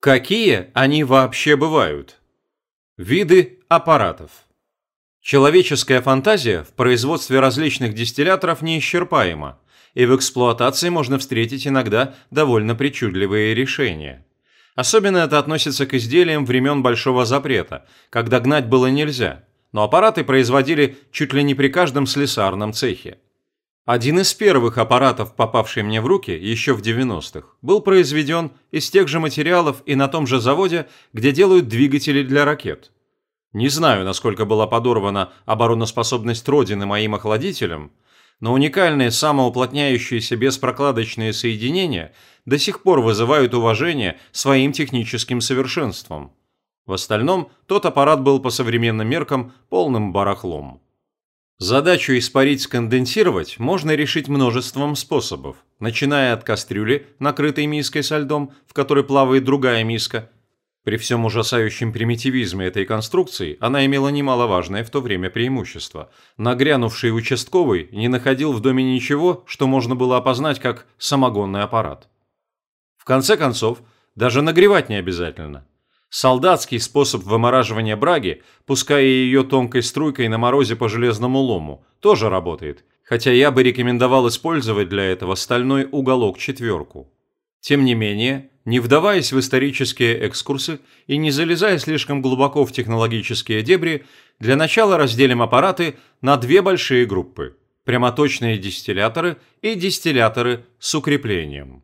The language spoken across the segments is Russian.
Какие они вообще бывают? Виды аппаратов. Человеческая фантазия в производстве различных дистилляторов неисчерпаема, и в эксплуатации можно встретить иногда довольно причудливые решения. Особенно это относится к изделиям времен Большого Запрета, когда гнать было нельзя, но аппараты производили чуть ли не при каждом слесарном цехе. Один из первых аппаратов, попавший мне в руки еще в 90-х, был произведен из тех же материалов и на том же заводе, где делают двигатели для ракет. Не знаю, насколько была подорвана обороноспособность Родины моим охладителем, но уникальные самоуплотняющиеся беспрокладочные соединения до сих пор вызывают уважение своим техническим совершенством. В остальном, тот аппарат был по современным меркам полным барахлом. Задачу испарить-сконденсировать можно решить множеством способов, начиная от кастрюли, накрытой миской со льдом, в которой плавает другая миска. При всем ужасающем примитивизме этой конструкции она имела немаловажное в то время преимущество. Нагрянувший участковый не находил в доме ничего, что можно было опознать как самогонный аппарат. В конце концов, даже нагревать не обязательно. Солдатский способ вымораживания браги, пуская ее тонкой струйкой на морозе по железному лому, тоже работает, хотя я бы рекомендовал использовать для этого стальной уголок четверку. Тем не менее, не вдаваясь в исторические экскурсы и не залезая слишком глубоко в технологические дебри, для начала разделим аппараты на две большие группы – прямоточные дистилляторы и дистилляторы с укреплением.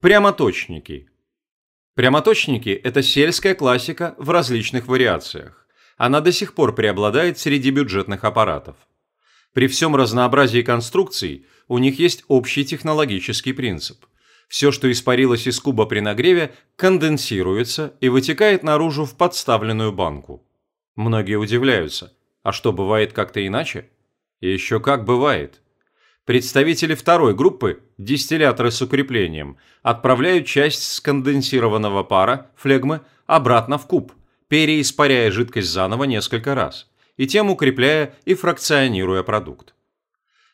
Прямоточники – Прямоточники – это сельская классика в различных вариациях. Она до сих пор преобладает среди бюджетных аппаратов. При всем разнообразии конструкций у них есть общий технологический принцип. Все, что испарилось из куба при нагреве, конденсируется и вытекает наружу в подставленную банку. Многие удивляются, а что, бывает как-то иначе? И еще как бывает. Представители второй группы, дистилляторы с укреплением, отправляют часть сконденсированного пара, флегмы, обратно в куб, переиспаряя жидкость заново несколько раз, и тем укрепляя и фракционируя продукт.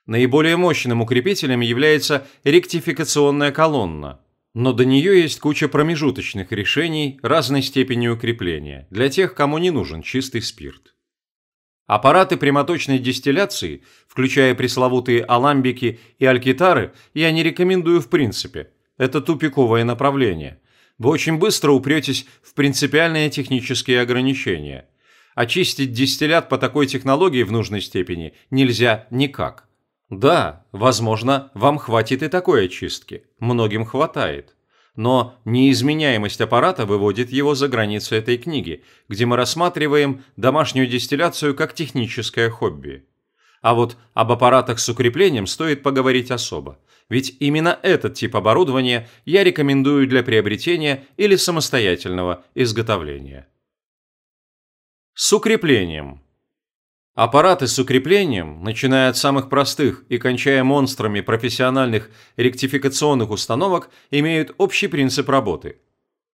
Наиболее мощным укрепителем является ректификационная колонна, но до нее есть куча промежуточных решений разной степени укрепления для тех, кому не нужен чистый спирт. Аппараты прямоточной дистилляции, включая пресловутые аламбики и алькитары, я не рекомендую в принципе. Это тупиковое направление. Вы очень быстро упретесь в принципиальные технические ограничения. Очистить дистиллят по такой технологии в нужной степени нельзя никак. Да, возможно, вам хватит и такой очистки. Многим хватает но неизменяемость аппарата выводит его за границы этой книги, где мы рассматриваем домашнюю дистилляцию как техническое хобби. А вот об аппаратах с укреплением стоит поговорить особо, ведь именно этот тип оборудования я рекомендую для приобретения или самостоятельного изготовления. С укреплением. Аппараты с укреплением, начиная от самых простых и кончая монстрами профессиональных ректификационных установок, имеют общий принцип работы.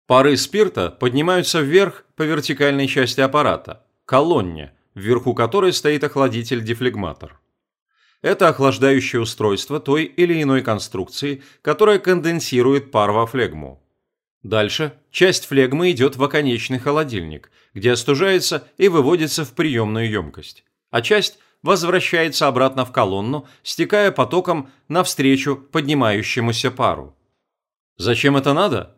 Пары спирта поднимаются вверх по вертикальной части аппарата – колонне, вверху которой стоит охладитель-дефлегматор. Это охлаждающее устройство той или иной конструкции, которая конденсирует пар во флегму. Дальше часть флегмы идет в оконечный холодильник, где остужается и выводится в приемную емкость, а часть возвращается обратно в колонну, стекая потоком навстречу поднимающемуся пару. Зачем это надо?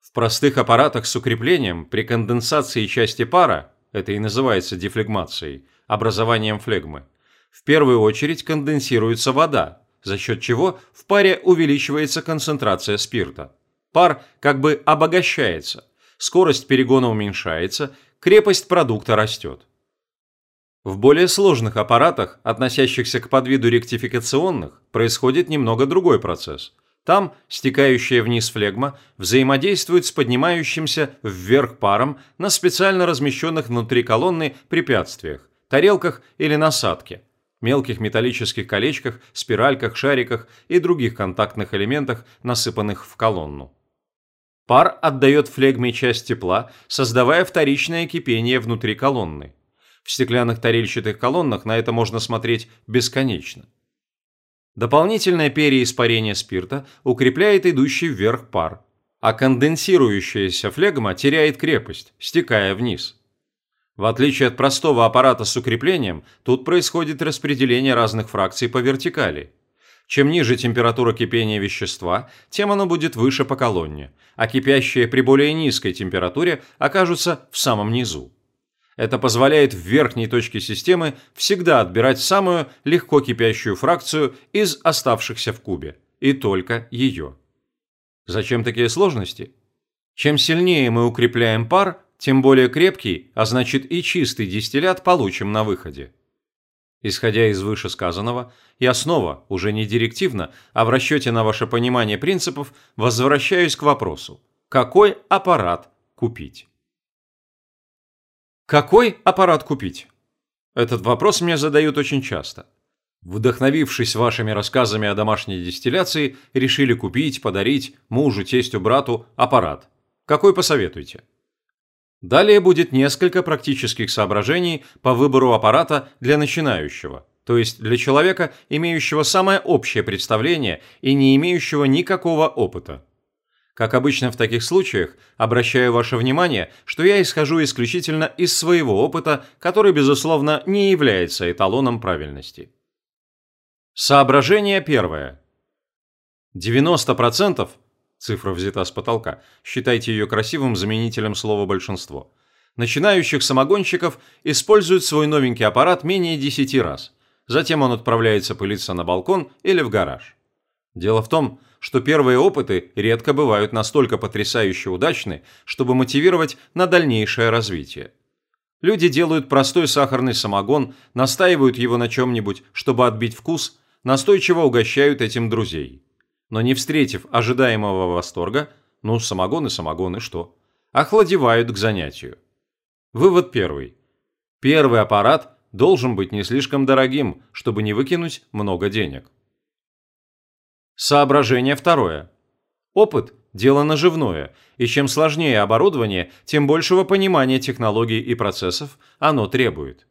В простых аппаратах с укреплением при конденсации части пара, это и называется дефлегмацией, образованием флегмы, в первую очередь конденсируется вода, за счет чего в паре увеличивается концентрация спирта. Пар как бы обогащается, скорость перегона уменьшается, крепость продукта растет. В более сложных аппаратах, относящихся к подвиду ректификационных, происходит немного другой процесс. Там стекающая вниз флегма взаимодействует с поднимающимся вверх паром на специально размещенных внутри колонны препятствиях, тарелках или насадке, мелких металлических колечках, спиральках, шариках и других контактных элементах, насыпанных в колонну. Пар отдает флегме часть тепла, создавая вторичное кипение внутри колонны. В стеклянных тарельчатых колоннах на это можно смотреть бесконечно. Дополнительное переиспарение спирта укрепляет идущий вверх пар. а конденсирующаяся флегма теряет крепость, стекая вниз. В отличие от простого аппарата с укреплением, тут происходит распределение разных фракций по вертикали. Чем ниже температура кипения вещества, тем оно будет выше по колонне, а кипящие при более низкой температуре окажутся в самом низу. Это позволяет в верхней точке системы всегда отбирать самую легко кипящую фракцию из оставшихся в кубе, и только ее. Зачем такие сложности? Чем сильнее мы укрепляем пар, тем более крепкий, а значит и чистый дистиллят получим на выходе. Исходя из вышесказанного, я снова, уже не директивно, а в расчете на ваше понимание принципов, возвращаюсь к вопросу, какой аппарат купить? Какой аппарат купить? Этот вопрос мне задают очень часто. Вдохновившись вашими рассказами о домашней дистилляции, решили купить, подарить мужу, тестю, брату аппарат. Какой посоветуете? Далее будет несколько практических соображений по выбору аппарата для начинающего, то есть для человека, имеющего самое общее представление и не имеющего никакого опыта. Как обычно в таких случаях, обращаю ваше внимание, что я исхожу исключительно из своего опыта, который, безусловно, не является эталоном правильности. Соображение первое. 90% цифра взята с потолка, считайте ее красивым заменителем слова «большинство», начинающих самогонщиков используют свой новенький аппарат менее 10 раз. Затем он отправляется пылиться на балкон или в гараж. Дело в том, что первые опыты редко бывают настолько потрясающе удачны, чтобы мотивировать на дальнейшее развитие. Люди делают простой сахарный самогон, настаивают его на чем-нибудь, чтобы отбить вкус, настойчиво угощают этим друзей но не встретив ожидаемого восторга, ну, самогон и самогон и что, охладевают к занятию. Вывод первый. Первый аппарат должен быть не слишком дорогим, чтобы не выкинуть много денег. Соображение второе. Опыт – дело наживное, и чем сложнее оборудование, тем большего понимания технологий и процессов оно требует.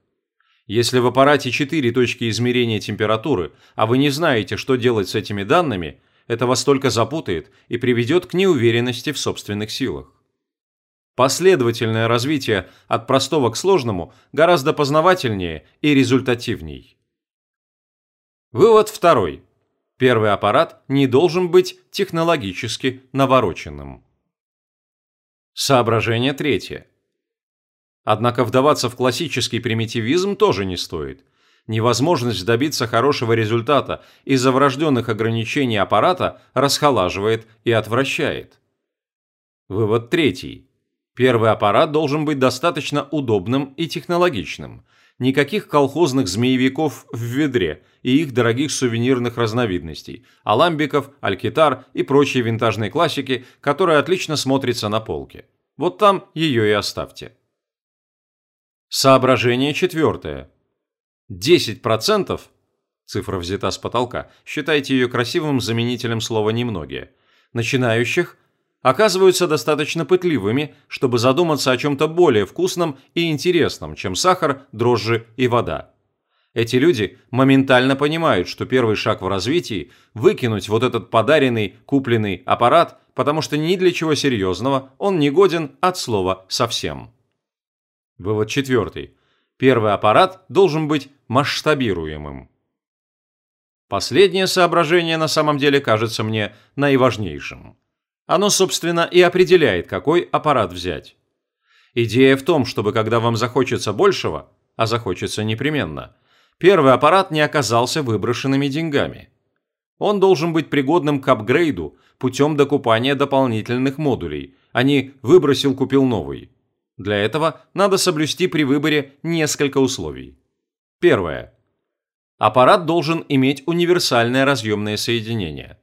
Если в аппарате 4 точки измерения температуры, а вы не знаете, что делать с этими данными, это вас только запутает и приведет к неуверенности в собственных силах. Последовательное развитие от простого к сложному гораздо познавательнее и результативней. Вывод второй. Первый аппарат не должен быть технологически навороченным. Соображение третье. Однако вдаваться в классический примитивизм тоже не стоит – невозможность добиться хорошего результата из-за врожденных ограничений аппарата расхолаживает и отвращает. Вывод третий. Первый аппарат должен быть достаточно удобным и технологичным. Никаких колхозных змеевиков в ведре и их дорогих сувенирных разновидностей, аламбиков, алькитар и прочей винтажной классики, которая отлично смотрится на полке. Вот там ее и оставьте. Соображение четвертое. 10%, цифра взята с потолка, считайте ее красивым заменителем слова «немногие», начинающих оказываются достаточно пытливыми, чтобы задуматься о чем-то более вкусном и интересном, чем сахар, дрожжи и вода. Эти люди моментально понимают, что первый шаг в развитии – выкинуть вот этот подаренный, купленный аппарат, потому что ни для чего серьезного он не годен от слова «совсем». Вывод четвертый. Первый аппарат должен быть масштабируемым. Последнее соображение на самом деле кажется мне наиважнейшим. Оно, собственно, и определяет, какой аппарат взять. Идея в том, чтобы когда вам захочется большего, а захочется непременно, первый аппарат не оказался выброшенными деньгами. Он должен быть пригодным к апгрейду путем докупания дополнительных модулей, а не «выбросил-купил новый». Для этого надо соблюсти при выборе несколько условий. Первое. Аппарат должен иметь универсальное разъемное соединение.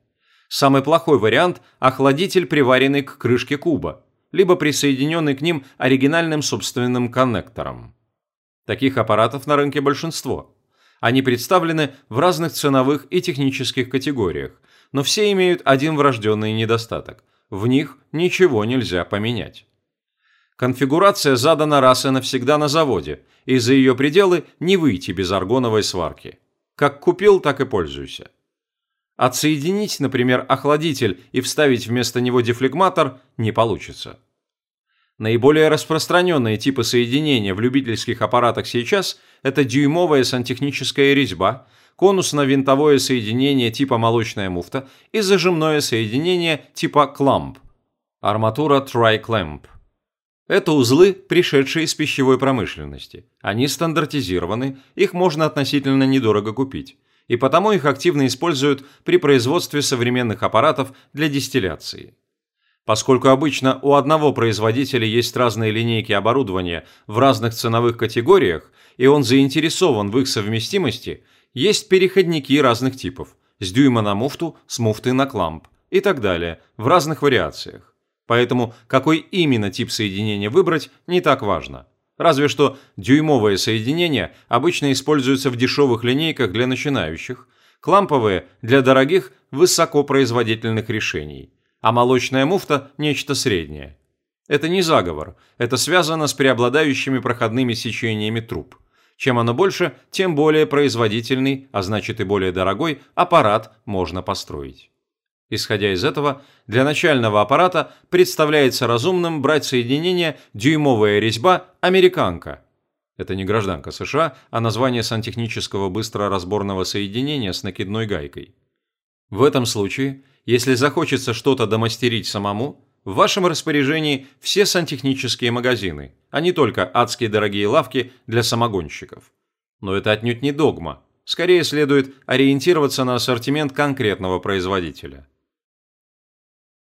Самый плохой вариант – охладитель, приваренный к крышке куба, либо присоединенный к ним оригинальным собственным коннектором. Таких аппаратов на рынке большинство. Они представлены в разных ценовых и технических категориях, но все имеют один врожденный недостаток – в них ничего нельзя поменять. Конфигурация задана раз и навсегда на заводе, и за ее пределы не выйти без аргоновой сварки. Как купил, так и пользуйся. Отсоединить, например, охладитель и вставить вместо него дефлегматор не получится. Наиболее распространенные типы соединения в любительских аппаратах сейчас – это дюймовая сантехническая резьба, конусно-винтовое соединение типа молочная муфта и зажимное соединение типа кламп – арматура Tri-Clamp. Это узлы, пришедшие из пищевой промышленности. Они стандартизированы, их можно относительно недорого купить и потому их активно используют при производстве современных аппаратов для дистилляции. Поскольку обычно у одного производителя есть разные линейки оборудования в разных ценовых категориях, и он заинтересован в их совместимости, есть переходники разных типов – с дюйма на муфту, с муфты на кламп и так далее, в разных вариациях. Поэтому какой именно тип соединения выбрать не так важно – Разве что дюймовые соединения обычно используются в дешевых линейках для начинающих, кламповые – для дорогих высокопроизводительных решений, а молочная муфта – нечто среднее. Это не заговор, это связано с преобладающими проходными сечениями труб. Чем оно больше, тем более производительный, а значит и более дорогой, аппарат можно построить. Исходя из этого, для начального аппарата представляется разумным брать соединение «дюймовая резьба американка». Это не гражданка США, а название сантехнического быстроразборного соединения с накидной гайкой. В этом случае, если захочется что-то домастерить самому, в вашем распоряжении все сантехнические магазины, а не только адские дорогие лавки для самогонщиков. Но это отнюдь не догма. Скорее следует ориентироваться на ассортимент конкретного производителя.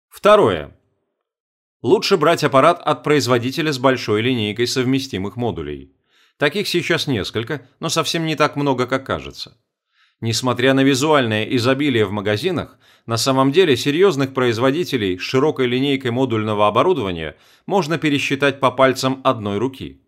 Второе. Лучше брать аппарат от производителя с большой линейкой совместимых модулей. Таких сейчас несколько, но совсем не так много, как кажется. Несмотря на визуальное изобилие в магазинах, на самом деле серьезных производителей с широкой линейкой модульного оборудования можно пересчитать по пальцам одной руки.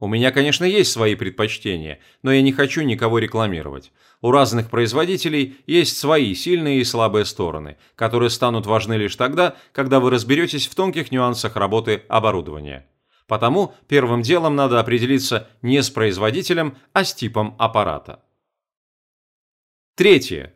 У меня, конечно, есть свои предпочтения, но я не хочу никого рекламировать. У разных производителей есть свои сильные и слабые стороны, которые станут важны лишь тогда, когда вы разберетесь в тонких нюансах работы оборудования. Потому первым делом надо определиться не с производителем, а с типом аппарата. Третье.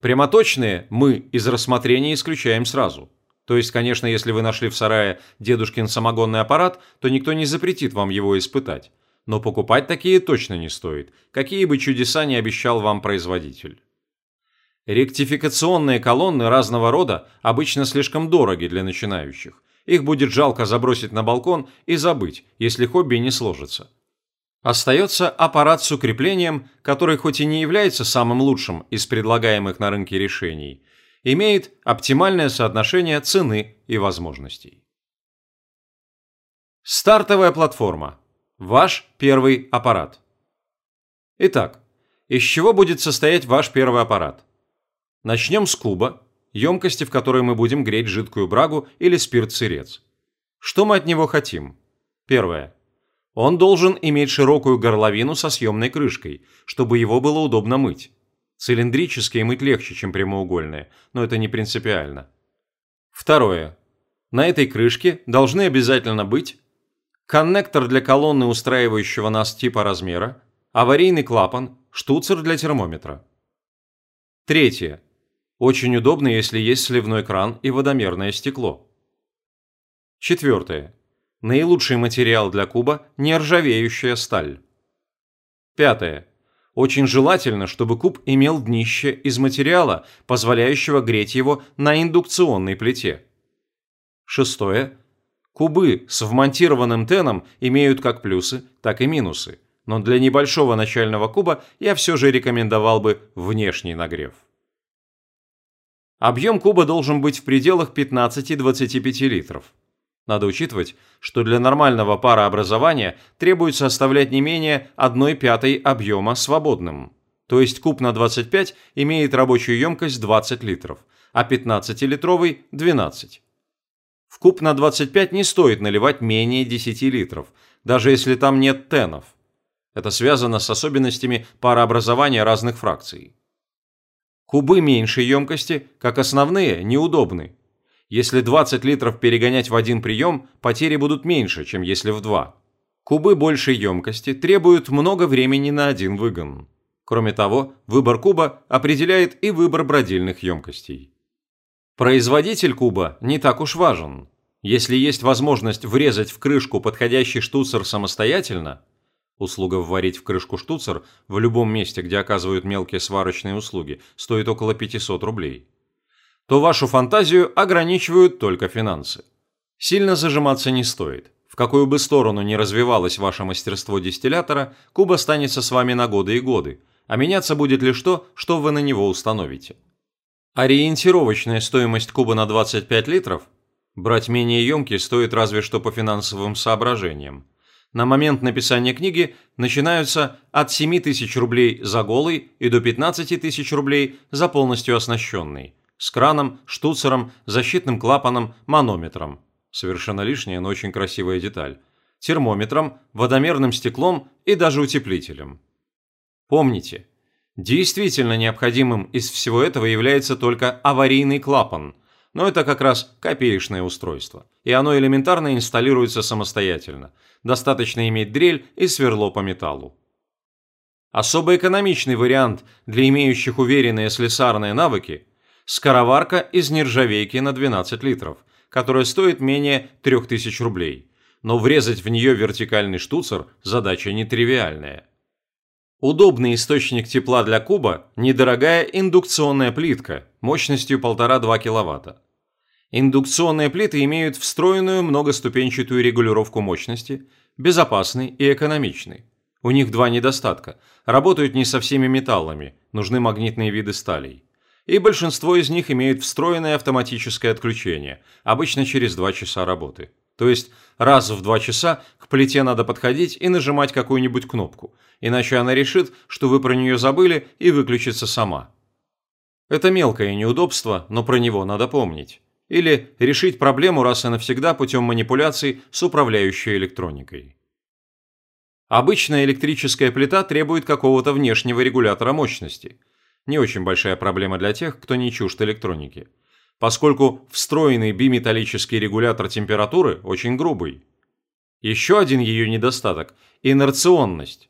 Прямоточные мы из рассмотрения исключаем сразу – то есть, конечно, если вы нашли в сарае дедушкин самогонный аппарат, то никто не запретит вам его испытать. Но покупать такие точно не стоит, какие бы чудеса не обещал вам производитель. Ректификационные колонны разного рода обычно слишком дороги для начинающих. Их будет жалко забросить на балкон и забыть, если хобби не сложится. Остается аппарат с укреплением, который хоть и не является самым лучшим из предлагаемых на рынке решений – имеет оптимальное соотношение цены и возможностей. Стартовая платформа. Ваш первый аппарат. Итак, из чего будет состоять ваш первый аппарат? Начнем с куба, емкости, в которой мы будем греть жидкую брагу или спирт-сырец. Что мы от него хотим? Первое. Он должен иметь широкую горловину со съемной крышкой, чтобы его было удобно мыть. Цилиндрические мыть легче, чем прямоугольные, но это не принципиально. Второе. На этой крышке должны обязательно быть коннектор для колонны устраивающего нас типа размера, аварийный клапан, штуцер для термометра. Третье. Очень удобно, если есть сливной кран и водомерное стекло. Четвертое. Наилучший материал для куба – нержавеющая сталь. Пятое. Очень желательно, чтобы куб имел днище из материала, позволяющего греть его на индукционной плите. Шестое. Кубы с вмонтированным теном имеют как плюсы, так и минусы, но для небольшого начального куба я все же рекомендовал бы внешний нагрев. Объем куба должен быть в пределах 15-25 литров. Надо учитывать, что для нормального парообразования требуется оставлять не менее 1 пятой объема свободным. То есть куб на 25 имеет рабочую емкость 20 литров, а 15-литровый – 12. В куб на 25 не стоит наливать менее 10 литров, даже если там нет тенов. Это связано с особенностями парообразования разных фракций. Кубы меньшей емкости, как основные, неудобны, если 20 литров перегонять в один прием, потери будут меньше, чем если в два. Кубы большей емкости требуют много времени на один выгон. Кроме того, выбор куба определяет и выбор бродильных емкостей. Производитель куба не так уж важен. Если есть возможность врезать в крышку подходящий штуцер самостоятельно, услуга вварить в крышку штуцер в любом месте, где оказывают мелкие сварочные услуги, стоит около 500 рублей, то вашу фантазию ограничивают только финансы. Сильно зажиматься не стоит. В какую бы сторону ни развивалось ваше мастерство дистиллятора, куб останется с вами на годы и годы, а меняться будет лишь то, что вы на него установите. Ориентировочная стоимость куба на 25 литров брать менее емкий стоит разве что по финансовым соображениям. На момент написания книги начинаются от 7 тысяч рублей за голый и до 15 тысяч рублей за полностью оснащенный, с краном, штуцером, защитным клапаном, манометром. Совершенно лишняя, но очень красивая деталь. Термометром, водомерным стеклом и даже утеплителем. Помните, действительно необходимым из всего этого является только аварийный клапан, но это как раз копеечное устройство, и оно элементарно инсталируется самостоятельно. Достаточно иметь дрель и сверло по металлу. Особо экономичный вариант для имеющих уверенные слесарные навыки – скороварка из нержавейки на 12 литров, которая стоит менее 3000 рублей. Но врезать в нее вертикальный штуцер – задача нетривиальная. Удобный источник тепла для куба – недорогая индукционная плитка мощностью 1,5-2 кВт. Индукционные плиты имеют встроенную многоступенчатую регулировку мощности, безопасный и экономичный. У них два недостатка – работают не со всеми металлами, нужны магнитные виды сталей. И большинство из них имеют встроенное автоматическое отключение, обычно через 2 часа работы. То есть раз в два часа к плите надо подходить и нажимать какую-нибудь кнопку, иначе она решит, что вы про нее забыли и выключится сама. Это мелкое неудобство, но про него надо помнить. Или решить проблему раз и навсегда путем манипуляций с управляющей электроникой. Обычная электрическая плита требует какого-то внешнего регулятора мощности. Не очень большая проблема для тех, кто не чужд электроники – поскольку встроенный биметаллический регулятор температуры очень грубый. Еще один ее недостаток – инерционность.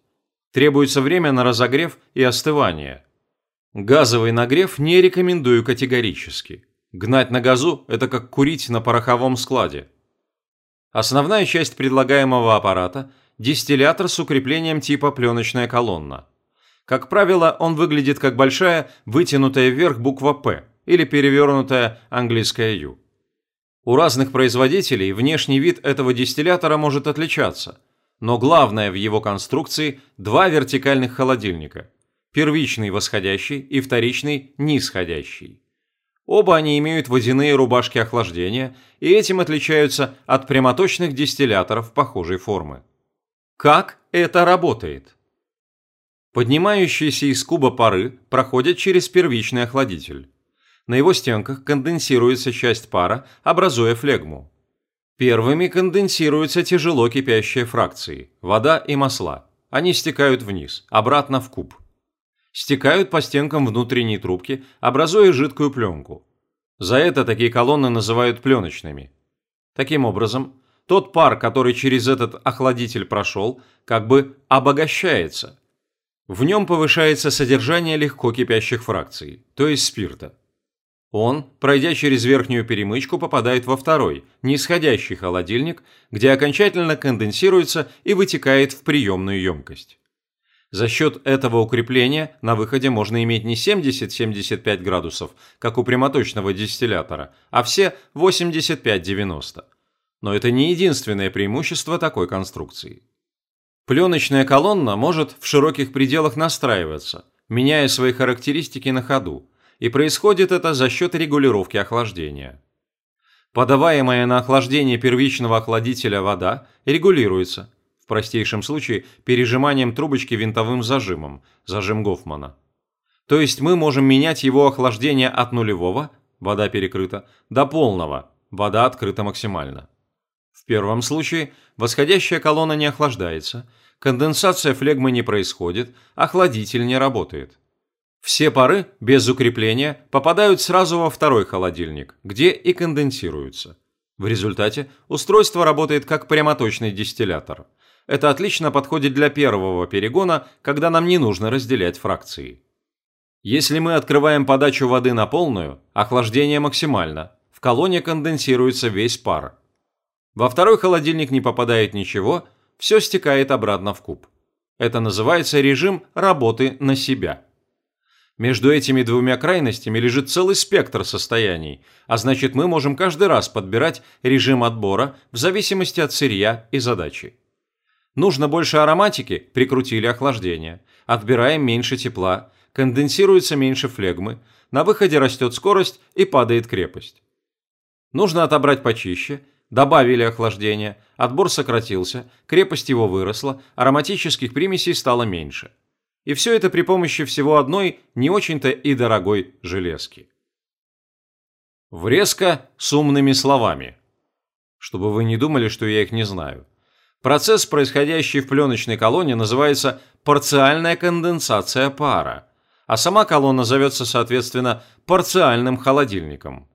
Требуется время на разогрев и остывание. Газовый нагрев не рекомендую категорически. Гнать на газу – это как курить на пороховом складе. Основная часть предлагаемого аппарата – дистиллятор с укреплением типа пленочная колонна. Как правило, он выглядит как большая, вытянутая вверх буква «П», или перевернутая английская «ю». У разных производителей внешний вид этого дистиллятора может отличаться, но главное в его конструкции – два вертикальных холодильника – первичный восходящий и вторичный нисходящий. Оба они имеют водяные рубашки охлаждения и этим отличаются от прямоточных дистилляторов похожей формы. Как это работает? Поднимающиеся из куба пары проходят через первичный охладитель. На его стенках конденсируется часть пара, образуя флегму. Первыми конденсируются тяжело кипящие фракции – вода и масла. Они стекают вниз, обратно в куб. Стекают по стенкам внутренней трубки, образуя жидкую пленку. За это такие колонны называют пленочными. Таким образом, тот пар, который через этот охладитель прошел, как бы обогащается. В нем повышается содержание легко кипящих фракций, то есть спирта. Он, пройдя через верхнюю перемычку, попадает во второй, нисходящий холодильник, где окончательно конденсируется и вытекает в приемную емкость. За счет этого укрепления на выходе можно иметь не 70-75 градусов, как у прямоточного дистиллятора, а все 85-90. Но это не единственное преимущество такой конструкции. Пленочная колонна может в широких пределах настраиваться, меняя свои характеристики на ходу, и происходит это за счет регулировки охлаждения. Подаваемая на охлаждение первичного охладителя вода регулируется, в простейшем случае пережиманием трубочки винтовым зажимом, зажим Гофмана. То есть мы можем менять его охлаждение от нулевого, вода перекрыта, до полного, вода открыта максимально. Первом случае восходящая колонна не охлаждается, конденсация флегмы не происходит, охладитель не работает. Все пары, без укрепления, попадают сразу во второй холодильник, где и конденсируются. В результате устройство работает как прямоточный дистиллятор. Это отлично подходит для первого перегона, когда нам не нужно разделять фракции. Если мы открываем подачу воды на полную, охлаждение максимально, в колонне конденсируется весь пар. Во второй холодильник не попадает ничего, все стекает обратно в куб. Это называется режим работы на себя. Между этими двумя крайностями лежит целый спектр состояний, а значит мы можем каждый раз подбирать режим отбора в зависимости от сырья и задачи. Нужно больше ароматики – прикрутили охлаждение. Отбираем меньше тепла, конденсируется меньше флегмы, на выходе растет скорость и падает крепость. Нужно отобрать почище, добавили охлаждение, отбор сократился, крепость его выросла, ароматических примесей стало меньше – и все это при помощи всего одной, не очень-то и дорогой железки. Врезка с умными словами. Чтобы вы не думали, что я их не знаю. Процесс, происходящий в пленочной колонне, называется парциальная конденсация пара, а сама колонна зовется, соответственно, парциальным холодильником.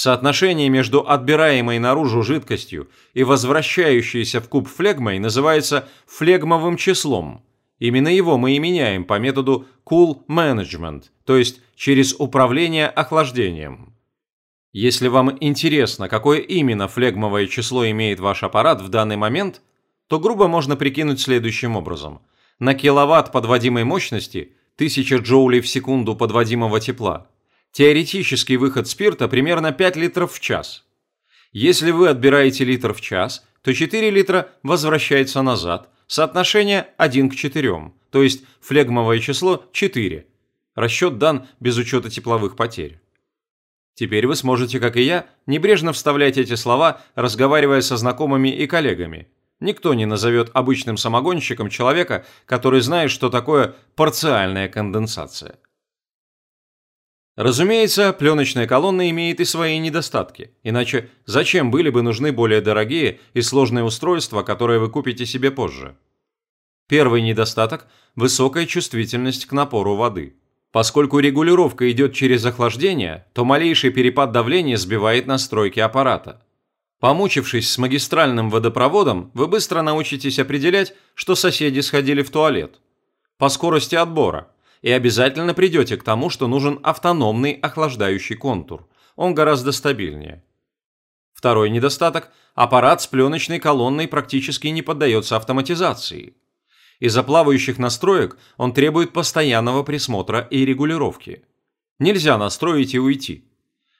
Соотношение между отбираемой наружу жидкостью и возвращающейся в куб флегмой называется флегмовым числом – Именно его мы и меняем по методу Cool Management, то есть через управление охлаждением. Если вам интересно, какое именно флегмовое число имеет ваш аппарат в данный момент, то грубо можно прикинуть следующим образом. На киловатт подводимой мощности 1000 джоулей в секунду подводимого тепла. Теоретический выход спирта примерно 5 литров в час. Если вы отбираете литр в час, то 4 литра возвращается назад – Соотношение 1 к 4, то есть флегмовое число 4. Расчет дан без учета тепловых потерь. Теперь вы сможете, как и я, небрежно вставлять эти слова, разговаривая со знакомыми и коллегами. Никто не назовет обычным самогонщиком человека, который знает, что такое парциальная конденсация. Разумеется, пленочная колонна имеет и свои недостатки, иначе зачем были бы нужны более дорогие и сложные устройства, которые вы купите себе позже? Первый недостаток – высокая чувствительность к напору воды. Поскольку регулировка идет через охлаждение, то малейший перепад давления сбивает настройки аппарата. Помучившись с магистральным водопроводом, вы быстро научитесь определять, что соседи сходили в туалет. По скорости отбора – и обязательно придете к тому, что нужен автономный охлаждающий контур. Он гораздо стабильнее. Второй недостаток – аппарат с пленочной колонной практически не поддается автоматизации. Из-за плавающих настроек он требует постоянного присмотра и регулировки. Нельзя настроить и уйти.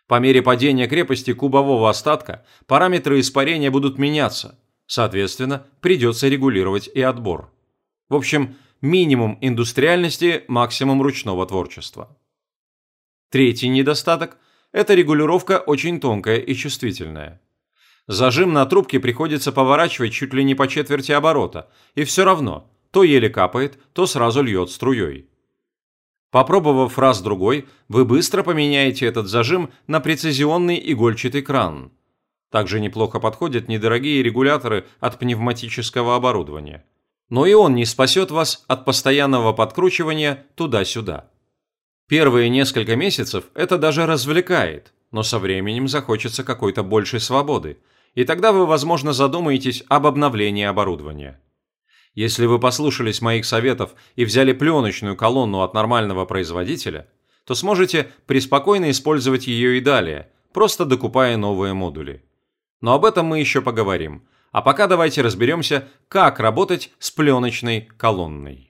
По мере падения крепости кубового остатка параметры испарения будут меняться, соответственно, придется регулировать и отбор. В общем, минимум индустриальности, максимум ручного творчества. Третий недостаток – это регулировка очень тонкая и чувствительная. Зажим на трубке приходится поворачивать чуть ли не по четверти оборота, и все равно то еле капает, то сразу льет струей. Попробовав раз-другой, вы быстро поменяете этот зажим на прецизионный игольчатый кран. Также неплохо подходят недорогие регуляторы от пневматического оборудования – но и он не спасет вас от постоянного подкручивания туда-сюда. Первые несколько месяцев это даже развлекает, но со временем захочется какой-то большей свободы, и тогда вы, возможно, задумаетесь об обновлении оборудования. Если вы послушались моих советов и взяли пленочную колонну от нормального производителя, то сможете преспокойно использовать ее и далее, просто докупая новые модули. Но об этом мы еще поговорим – а пока давайте разберемся, как работать с пленочной колонной.